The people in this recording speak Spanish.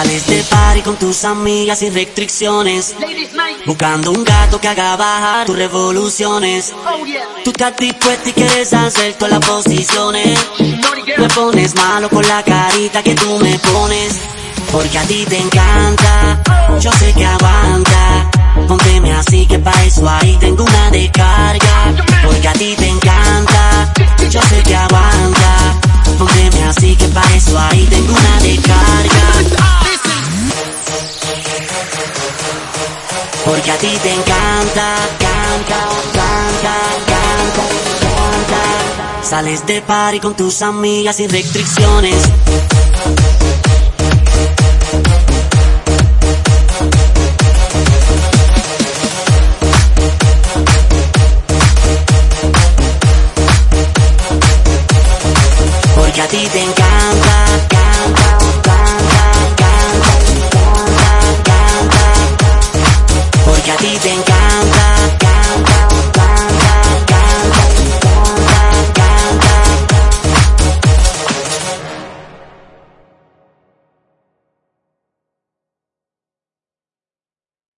Sales de party con tus amigas sin restricciones. Buscando un gato que haga bajar tus revoluciones. Oh. Tú estás dispuesta y quieres hacer todas las posiciones. Me pones malo con la carita que tú me pones. Porque a ti te encanta. Yo sé que aguanta. Pónteme así que pa' eso ahí tengo una Porque a ti te encanta, canta, canta, canta, canta. Sales de party con tus amigas sin restricciones. Porque a ti te encanta, ti te encanta.